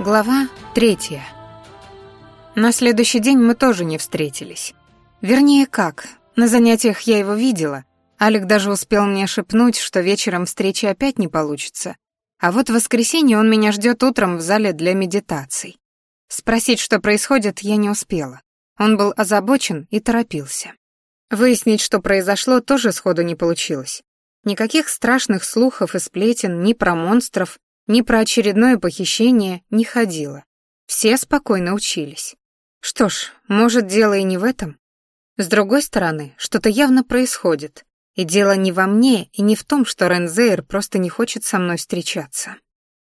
Глава третья. На следующий день мы тоже не встретились. Вернее, как, на занятиях я его видела. Алик даже успел мне шепнуть, что вечером встречи опять не получится. А вот в воскресенье он меня ждет утром в зале для медитаций. Спросить, что происходит, я не успела. Он был озабочен и торопился. Выяснить, что произошло, тоже сходу не получилось. Никаких страшных слухов и сплетен ни про монстров, ни про очередное похищение не ходило. Все спокойно учились. Что ж, может, дело и не в этом. С другой стороны, что-то явно происходит. И дело не во мне и не в том, что Рензейр просто не хочет со мной встречаться.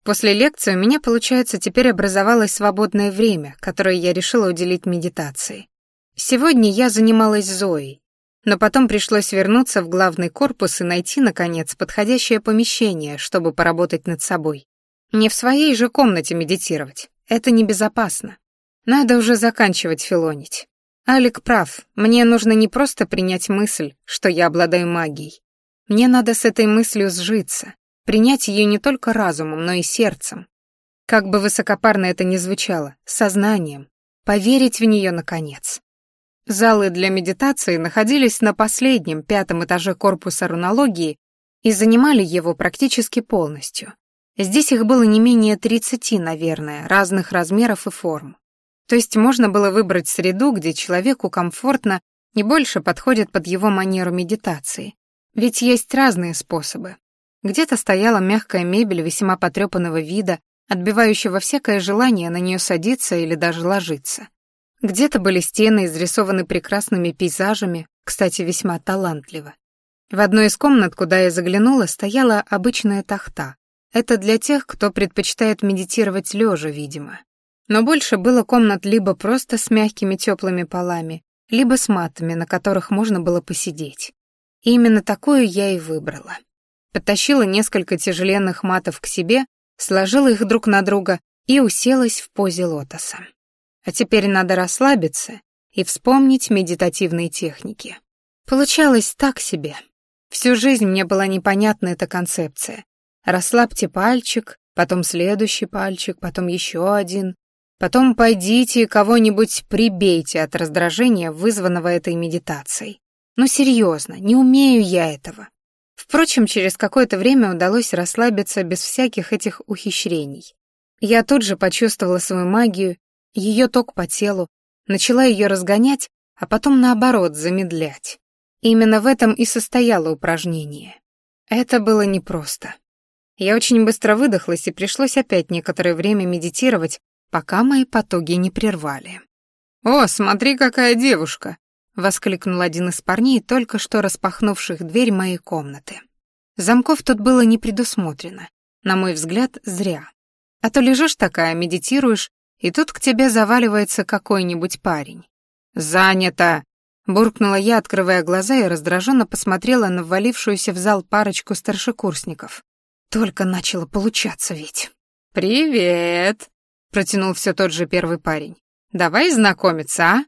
После лекции у меня, получается, теперь образовалось свободное время, которое я решила уделить медитации. Сегодня я занималась Зоей, но потом пришлось вернуться в главный корпус и найти, наконец, подходящее помещение, чтобы поработать над собой. Не в своей же комнате медитировать. Это небезопасно. Надо уже заканчивать филонить. Алик прав, мне нужно не просто принять мысль, что я обладаю магией. Мне надо с этой мыслью сжиться, принять ее не только разумом, но и сердцем. Как бы высокопарно это ни звучало, сознанием, поверить в нее наконец. Залы для медитации находились на последнем, пятом этаже корпуса рунологии и занимали его практически полностью. Здесь их было не менее 30, наверное, разных размеров и форм. То есть можно было выбрать среду, где человеку комфортно и больше подходит под его манеру медитации. Ведь есть разные способы. Где-то стояла мягкая мебель весьма потрепанного вида, отбивающего всякое желание на нее садиться или даже ложиться. Где-то были стены изрисованы прекрасными пейзажами, кстати, весьма талантливо. В одной из комнат, куда я заглянула, стояла обычная тахта. Это для тех, кто предпочитает медитировать лежа, видимо. Но больше было комнат либо просто с мягкими теплыми полами, либо с матами, на которых можно было посидеть. И именно такую я и выбрала. Подтащила несколько тяжеленных матов к себе, сложила их друг на друга и уселась в позе лотоса. А теперь надо расслабиться и вспомнить медитативные техники. Получалось так себе. Всю жизнь мне была непонятна эта концепция. Расслабьте пальчик, потом следующий пальчик, потом еще один. Потом пойдите кого-нибудь прибейте от раздражения, вызванного этой медитацией. Но серьезно, не умею я этого. Впрочем, через какое-то время удалось расслабиться без всяких этих ухищрений. Я тут же почувствовала свою магию ее ток по телу, начала ее разгонять, а потом наоборот замедлять. Именно в этом и состояло упражнение. Это было непросто. Я очень быстро выдохлась, и пришлось опять некоторое время медитировать, пока мои потуги не прервали. «О, смотри, какая девушка!» — воскликнул один из парней, только что распахнувших дверь моей комнаты. Замков тут было не предусмотрено. На мой взгляд, зря. А то лежишь такая, медитируешь, и тут к тебе заваливается какой-нибудь парень. «Занято!» — буркнула я, открывая глаза и раздраженно посмотрела на ввалившуюся в зал парочку старшекурсников. Только начало получаться ведь. «Привет!» — протянул все тот же первый парень. «Давай знакомиться, а?»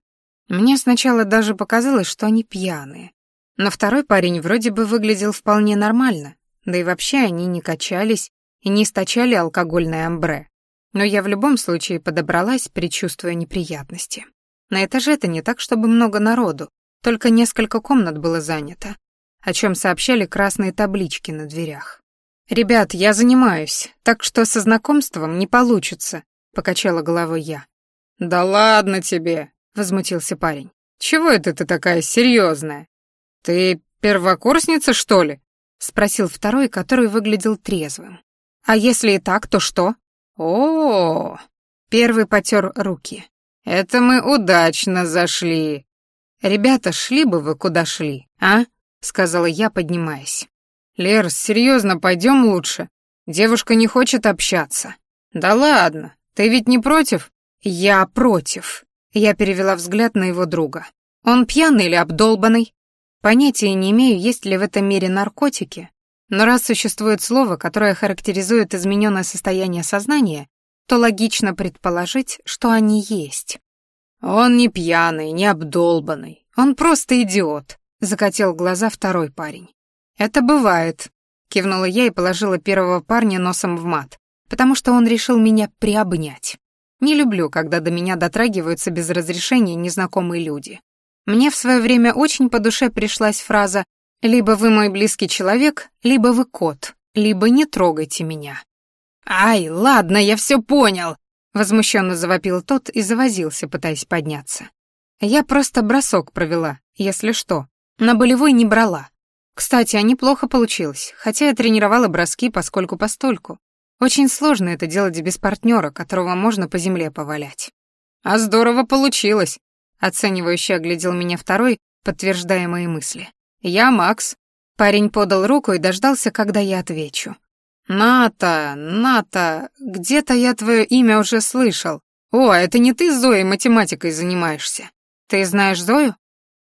Мне сначала даже показалось, что они пьяные. Но второй парень вроде бы выглядел вполне нормально, да и вообще они не качались и не источали алкогольное амбре. Но я в любом случае подобралась, предчувствуя неприятности. На этаже-то не так, чтобы много народу, только несколько комнат было занято, о чем сообщали красные таблички на дверях. «Ребят, я занимаюсь, так что со знакомством не получится», — покачала головой я. «Да ладно тебе», — возмутился парень. «Чего это ты такая серьезная? Ты первокурсница, что ли?» — спросил второй, который выглядел трезвым. «А если и так, то что?» О, Первый потер руки. Это мы удачно зашли. Ребята, шли бы вы куда шли, а? сказала я, поднимаясь. Лер, серьезно, пойдем лучше. Девушка не хочет общаться. Да ладно, ты ведь не против? Я против. Я перевела взгляд на его друга. Он пьяный или обдолбанный? Понятия не имею, есть ли в этом мире наркотики, но раз существует слово, которое характеризует измененное состояние сознания, то логично предположить, что они есть. «Он не пьяный, не обдолбанный, он просто идиот», — закатил глаза второй парень. «Это бывает», — кивнула я и положила первого парня носом в мат. потому что он решил меня приобнять. Не люблю, когда до меня дотрагиваются без разрешения незнакомые люди. Мне в свое время очень по душе пришлась фраза «Либо вы мой близкий человек, либо вы кот, либо не трогайте меня». «Ай, ладно, я все понял», — возмущенно завопил тот и завозился, пытаясь подняться. Я просто бросок провела, если что. На болевой не брала. Кстати, а неплохо получилось, хотя я тренировала броски поскольку-постольку. Очень сложно это делать без партнера, которого можно по земле повалять. А здорово получилось, оценивающе оглядел меня второй, подтверждая мои мысли. Я Макс. Парень подал руку и дождался, когда я отвечу. Ната, Ната, где-то я твое имя уже слышал. О, это не ты с Зоей математикой занимаешься. Ты знаешь Зою?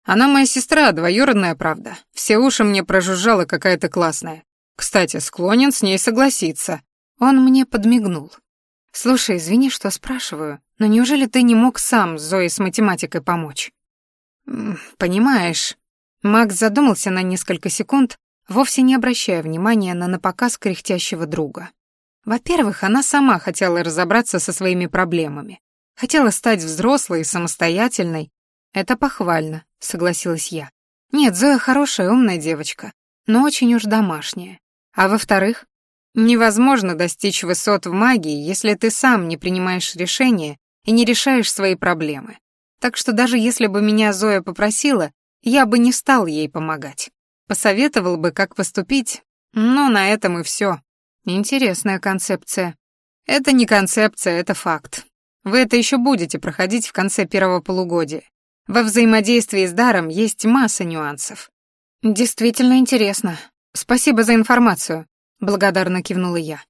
Она моя сестра, двоюродная, правда. Все уши мне прожужжала какая-то классная. Кстати, склонен с ней согласиться. Он мне подмигнул. «Слушай, извини, что спрашиваю, но неужели ты не мог сам Зое с математикой помочь?» «Понимаешь...» Макс задумался на несколько секунд, вовсе не обращая внимания на напоказ кряхтящего друга. Во-первых, она сама хотела разобраться со своими проблемами. Хотела стать взрослой и самостоятельной. Это похвально, согласилась я. Нет, Зоя хорошая, умная девочка, но очень уж домашняя. А во-вторых, Невозможно достичь высот в магии, если ты сам не принимаешь решения и не решаешь свои проблемы. Так что даже если бы меня Зоя попросила, я бы не стал ей помогать. Посоветовал бы, как поступить, но на этом и все. Интересная концепция. Это не концепция, это факт. Вы это еще будете проходить в конце первого полугодия. Во взаимодействии с даром есть масса нюансов. Действительно интересно. Спасибо за информацию. Благодарно кивнула я.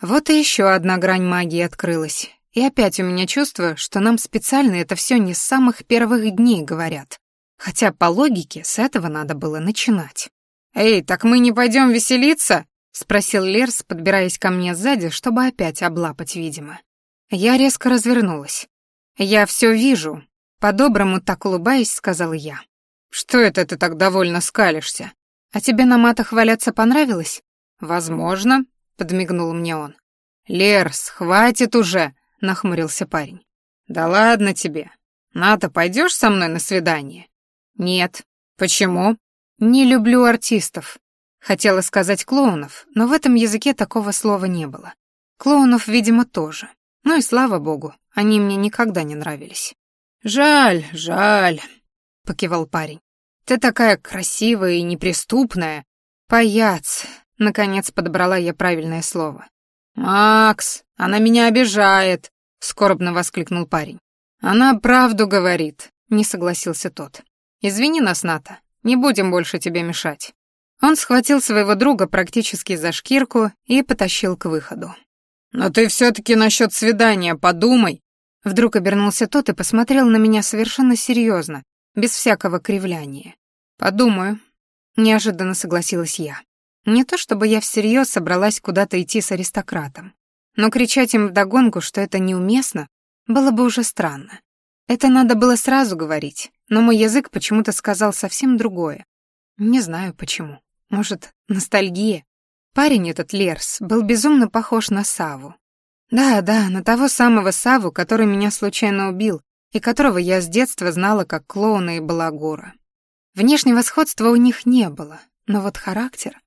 Вот и еще одна грань магии открылась. И опять у меня чувство, что нам специально это все не с самых первых дней говорят. Хотя по логике с этого надо было начинать. «Эй, так мы не пойдем веселиться?» — спросил Лерс, подбираясь ко мне сзади, чтобы опять облапать, видимо. Я резко развернулась. «Я все вижу», — по-доброму так улыбаясь, сказала я. «Что это ты так довольно скалишься? А тебе на матах валяться понравилось?» «Возможно», — подмигнул мне он. «Лерс, хватит уже», — нахмурился парень. «Да ладно тебе. Ната, пойдешь со мной на свидание?» «Нет». «Почему?» «Не люблю артистов». Хотела сказать клоунов, но в этом языке такого слова не было. Клоунов, видимо, тоже. Ну и слава богу, они мне никогда не нравились. «Жаль, жаль», — покивал парень. «Ты такая красивая и неприступная. Паяц, Наконец подобрала я правильное слово. «Макс, она меня обижает!» — скорбно воскликнул парень. «Она правду говорит», — не согласился тот. «Извини нас, Ната, не будем больше тебе мешать». Он схватил своего друга практически за шкирку и потащил к выходу. «Но ты все-таки насчет свидания подумай!» Вдруг обернулся тот и посмотрел на меня совершенно серьезно, без всякого кривляния. «Подумаю», — неожиданно согласилась я. Не то чтобы я всерьез собралась куда-то идти с аристократом, но кричать им вдогонку, что это неуместно, было бы уже странно. Это надо было сразу говорить, но мой язык почему-то сказал совсем другое. Не знаю почему. Может, ностальгия? Парень этот, Лерс, был безумно похож на Саву. Да, да, на того самого Саву, который меня случайно убил, и которого я с детства знала как клоуна и балагура. Внешнего сходства у них не было, но вот характер...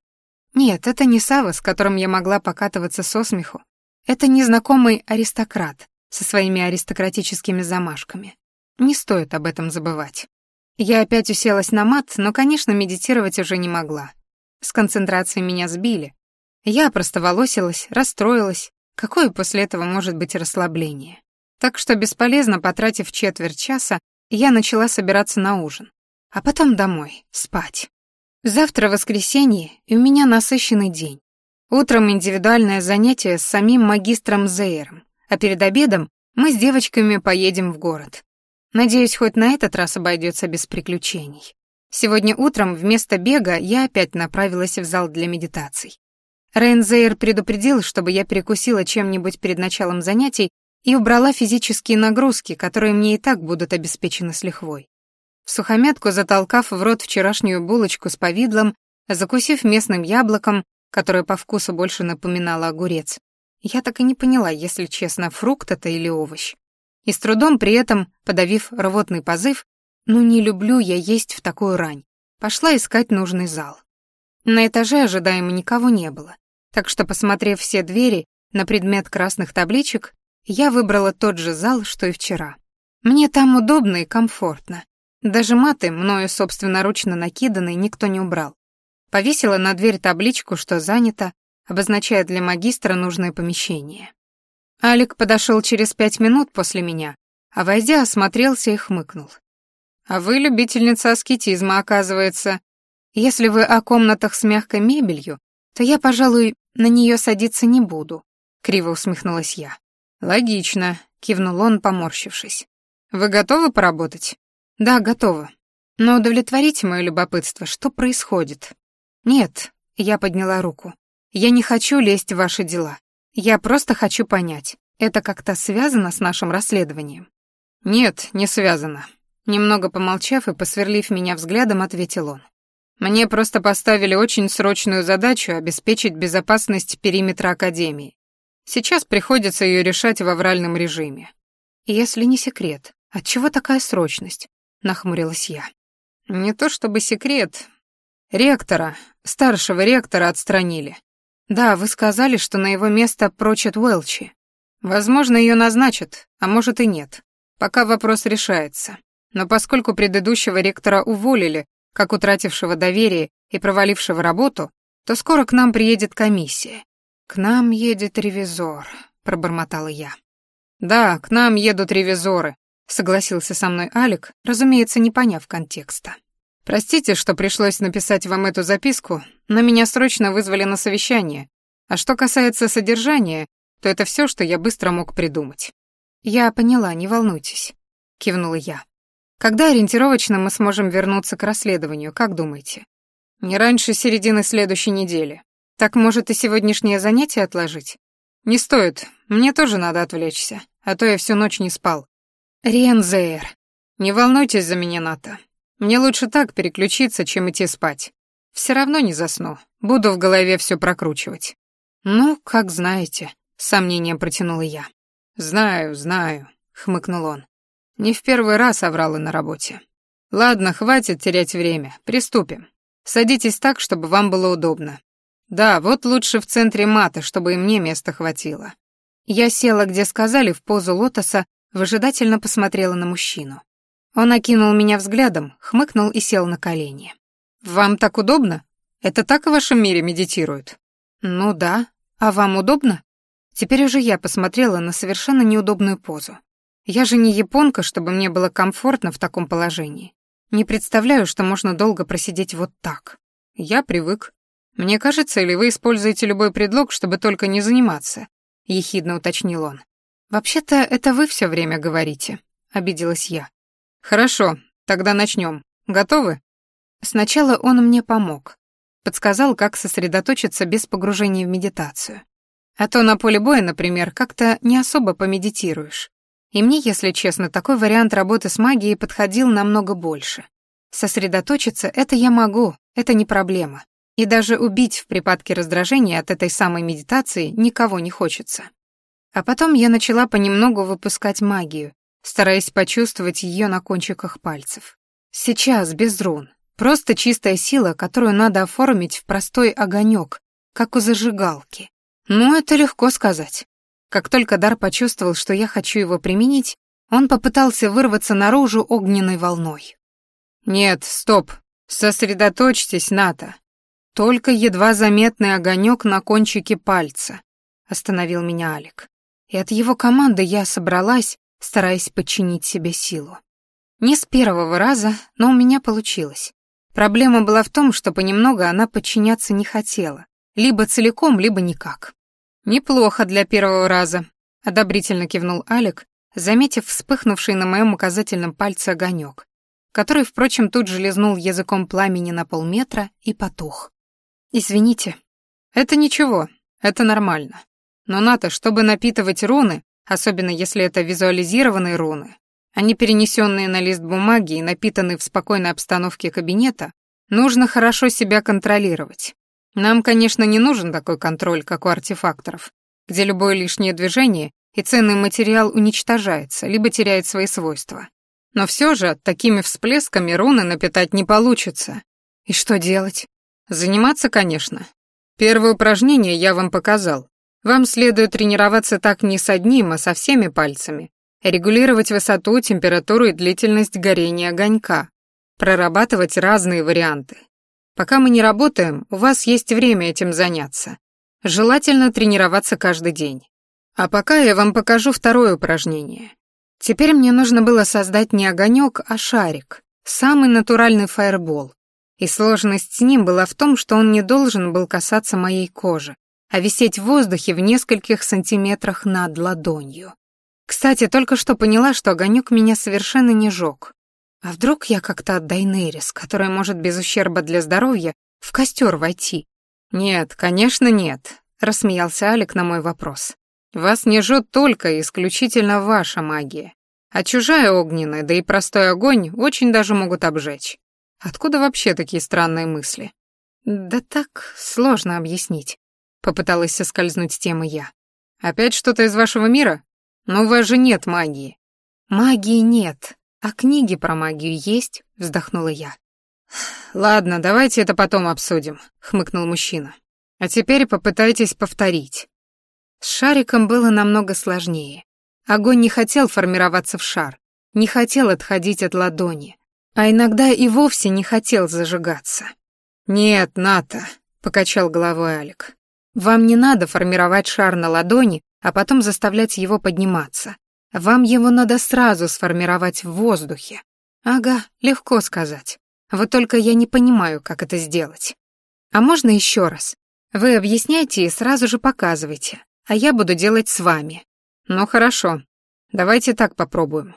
Нет, это не Сава, с которым я могла покатываться со смеху. Это незнакомый аристократ со своими аристократическими замашками. Не стоит об этом забывать. Я опять уселась на мат, но, конечно, медитировать уже не могла. С концентрацией меня сбили. Я просто волосилась, расстроилась. Какое после этого может быть расслабление? Так что бесполезно, потратив четверть часа, я начала собираться на ужин. А потом домой, спать. Завтра воскресенье, и у меня насыщенный день. Утром индивидуальное занятие с самим магистром Зейером, а перед обедом мы с девочками поедем в город. Надеюсь, хоть на этот раз обойдется без приключений. Сегодня утром вместо бега я опять направилась в зал для медитаций. Рейн Зейер предупредил, чтобы я перекусила чем-нибудь перед началом занятий и убрала физические нагрузки, которые мне и так будут обеспечены с лихвой. В сухомятку затолкав в рот вчерашнюю булочку с повидлом, закусив местным яблоком, которое по вкусу больше напоминало огурец, Я так и не поняла, если честно, фрукт это или овощ. И с трудом при этом, подавив рвотный позыв, ну не люблю я есть в такую рань, пошла искать нужный зал. На этаже ожидаемо никого не было, так что, посмотрев все двери на предмет красных табличек, я выбрала тот же зал, что и вчера. Мне там удобно и комфортно. Даже маты, мною собственноручно накиданные, никто не убрал. Повесила на дверь табличку, что занято, обозначая для магистра нужное помещение. Алик подошел через пять минут после меня, а войдя, осмотрелся и хмыкнул. «А вы любительница аскетизма, оказывается. Если вы о комнатах с мягкой мебелью, то я, пожалуй, на нее садиться не буду», — криво усмехнулась я. «Логично», — кивнул он, поморщившись. «Вы готовы поработать?» «Да, готова. Но удовлетворите мое любопытство, что происходит?» «Нет», — я подняла руку. «Я не хочу лезть в ваши дела. Я просто хочу понять, это как-то связано с нашим расследованием?» «Нет, не связано», — немного помолчав и посверлив меня взглядом, ответил он. «Мне просто поставили очень срочную задачу обеспечить безопасность периметра Академии. Сейчас приходится ее решать в авральном режиме. Если не секрет, отчего такая срочность? нахмурилась я. Не то чтобы секрет. Ректора, старшего ректора отстранили. Да, вы сказали, что на его место прочат Уэлчи. Возможно, ее назначат, а может и нет. Пока вопрос решается. Но поскольку предыдущего ректора уволили, как утратившего доверие и провалившего работу, то скоро к нам приедет комиссия. К нам едет ревизор, пробормотала я. Да, к нам едут ревизоры, согласился со мной Алик, разумеется, не поняв контекста. Простите, что пришлось написать вам эту записку, но меня срочно вызвали на совещание. А что касается содержания, то это все, что я быстро мог придумать. Я поняла, не волнуйтесь, кивнула я. Когда ориентировочно мы сможем вернуться к расследованию, как думаете? Не раньше середины следующей недели. Так может и сегодняшнее занятие отложить? Не стоит, мне тоже надо отвлечься, а то я всю ночь не спал. Рензейр, не волнуйтесь за меня, Ната. Мне лучше так переключиться, чем идти спать. Все равно не засну, буду в голове все прокручивать. Ну, как знаете, с сомнением протянула я. Знаю, знаю, хмыкнул он. Не в первый раз оврала на работе. Ладно, хватит терять время, приступим. Садитесь так, чтобы вам было удобно. Да, вот лучше в центре мата, чтобы и мне места хватило. Я села, где сказали, в позу лотоса, выжидательно посмотрела на мужчину. Он окинул меня взглядом, хмыкнул и сел на колени. «Вам так удобно? Это так в вашем мире медитируют?» «Ну да. А вам удобно?» Теперь уже я посмотрела на совершенно неудобную позу. Я же не японка, чтобы мне было комфортно в таком положении. Не представляю, что можно долго просидеть вот так. Я привык. Мне кажется, или вы используете любой предлог, чтобы только не заниматься?» — ехидно уточнил он. «Вообще-то это вы все время говорите», — обиделась я. «Хорошо, тогда начнем. Готовы?» Сначала он мне помог. Подсказал, как сосредоточиться без погружения в медитацию. А то на поле боя, например, как-то не особо помедитируешь. И мне, если честно, такой вариант работы с магией подходил намного больше. Сосредоточиться — это я могу, это не проблема. И даже убить в припадке раздражения от этой самой медитации никого не хочется. А потом я начала понемногу выпускать магию, стараясь почувствовать ее на кончиках пальцев. Сейчас, без рун. Просто чистая сила, которую надо оформить в простой огонек, как у зажигалки. Ну, это легко сказать. Как только Дар почувствовал, что я хочу его применить, он попытался вырваться наружу огненной волной. «Нет, стоп. Сосредоточьтесь, Ната. Только едва заметный огонек на кончике пальца», — остановил меня Алик и от его команды я собралась, стараясь подчинить себе силу. Не с первого раза, но у меня получилось. Проблема была в том, что понемногу она подчиняться не хотела, либо целиком, либо никак. «Неплохо для первого раза», — одобрительно кивнул Алик, заметив вспыхнувший на моем указательном пальце огонек, который, впрочем, тут же лизнул языком пламени на полметра и потух. «Извините». «Это ничего, это нормально. Но НАТО, чтобы напитывать руны, особенно если это визуализированные руны, не перенесенные на лист бумаги и напитанные в спокойной обстановке кабинета, нужно хорошо себя контролировать. Нам, конечно, не нужен такой контроль, как у артефакторов, где любое лишнее движение и ценный материал уничтожается, либо теряет свои свойства. Но все же такими всплесками руны напитать не получится. И что делать? Заниматься, конечно. Первое упражнение я вам показал. Вам следует тренироваться так не с одним, а со всеми пальцами. Регулировать высоту, температуру и длительность горения огонька. Прорабатывать разные варианты. Пока мы не работаем, у вас есть время этим заняться. Желательно тренироваться каждый день. А пока я вам покажу второе упражнение. Теперь мне нужно было создать не огонек, а шарик. Самый натуральный фаербол. И сложность с ним была в том, что он не должен был касаться моей кожи, а висеть в воздухе в нескольких сантиметрах над ладонью. Кстати, только что поняла, что огонек меня совершенно не жёг. А вдруг я как-то от Дайнерис, которая может без ущерба для здоровья в костер войти? Нет, конечно, нет, рассмеялся Алик на мой вопрос. Вас не жжет только исключительно ваша магия. А чужая огненная, да и простой огонь очень даже могут обжечь. Откуда вообще такие странные мысли? Да так сложно объяснить. Попыталась соскользнуть с темы я. Опять что-то из вашего мира? Но у вас же нет магии. Магии нет, а книги про магию есть, вздохнула я. Ладно, давайте это потом обсудим, хмыкнул мужчина. А теперь попытайтесь повторить. С шариком было намного сложнее. Огонь не хотел формироваться в шар, не хотел отходить от ладони, а иногда и вовсе не хотел зажигаться. «Нет, Ната», — покачал головой Алик, — «вам не надо формировать шар на ладони, а потом заставлять его подниматься. Вам его надо сразу сформировать в воздухе». «Ага, легко сказать. Вот только я не понимаю, как это сделать. А можно еще раз? Вы объясняйте и сразу же показывайте а я буду делать с вами. Ну хорошо, давайте так попробуем.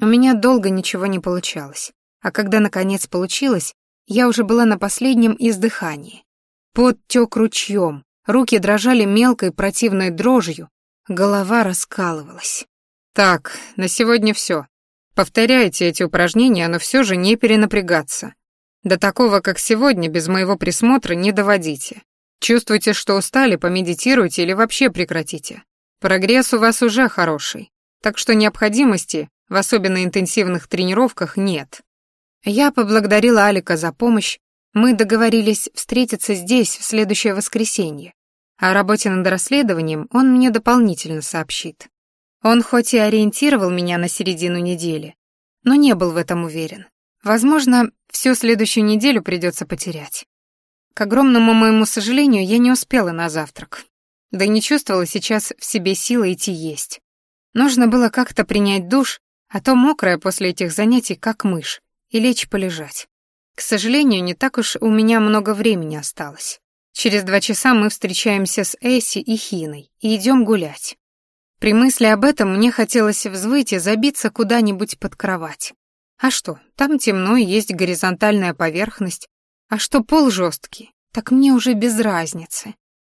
У меня долго ничего не получалось, а когда наконец получилось, я уже была на последнем издыхании. Пот тёк ручьем, руки дрожали мелкой противной дрожью, голова раскалывалась. Так, на сегодня все. Повторяйте эти упражнения, но все же не перенапрягаться. До такого, как сегодня, без моего присмотра не доводите. Чувствуете, что устали, помедитируйте или вообще прекратите. Прогресс у вас уже хороший, так что необходимости в особенно интенсивных тренировках нет. Я поблагодарила Алика за помощь. Мы договорились встретиться здесь в следующее воскресенье. О работе над расследованием он мне дополнительно сообщит. Он хоть и ориентировал меня на середину недели, но не был в этом уверен. Возможно, всю следующую неделю придется потерять. К огромному моему сожалению, я не успела на завтрак. Да и не чувствовала сейчас в себе силы идти есть. Нужно было как-то принять душ, а то мокрая после этих занятий, как мышь, и лечь полежать. К сожалению, не так уж у меня много времени осталось. Через два часа мы встречаемся с Эсси и Хиной и идем гулять. При мысли об этом мне хотелось взвыть и забиться куда-нибудь под кровать. А что, там темно и есть горизонтальная поверхность, а что пол жесткий, так мне уже без разницы.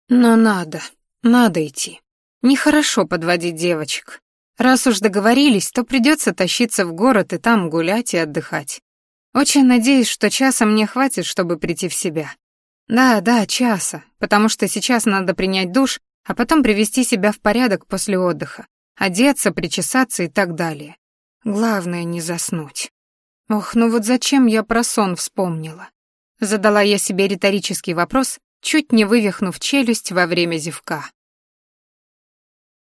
Но надо, надо идти. Нехорошо подводить девочек. Раз уж договорились, то придется тащиться в город и там гулять и отдыхать. Очень надеюсь, что часа мне хватит, чтобы прийти в себя. Да, да, часа, потому что сейчас надо принять душ, а потом привести себя в порядок после отдыха, одеться, причесаться и так далее. Главное не заснуть. Ох, ну вот зачем я про сон вспомнила? Задала я себе риторический вопрос, чуть не вывихнув челюсть во время зевка.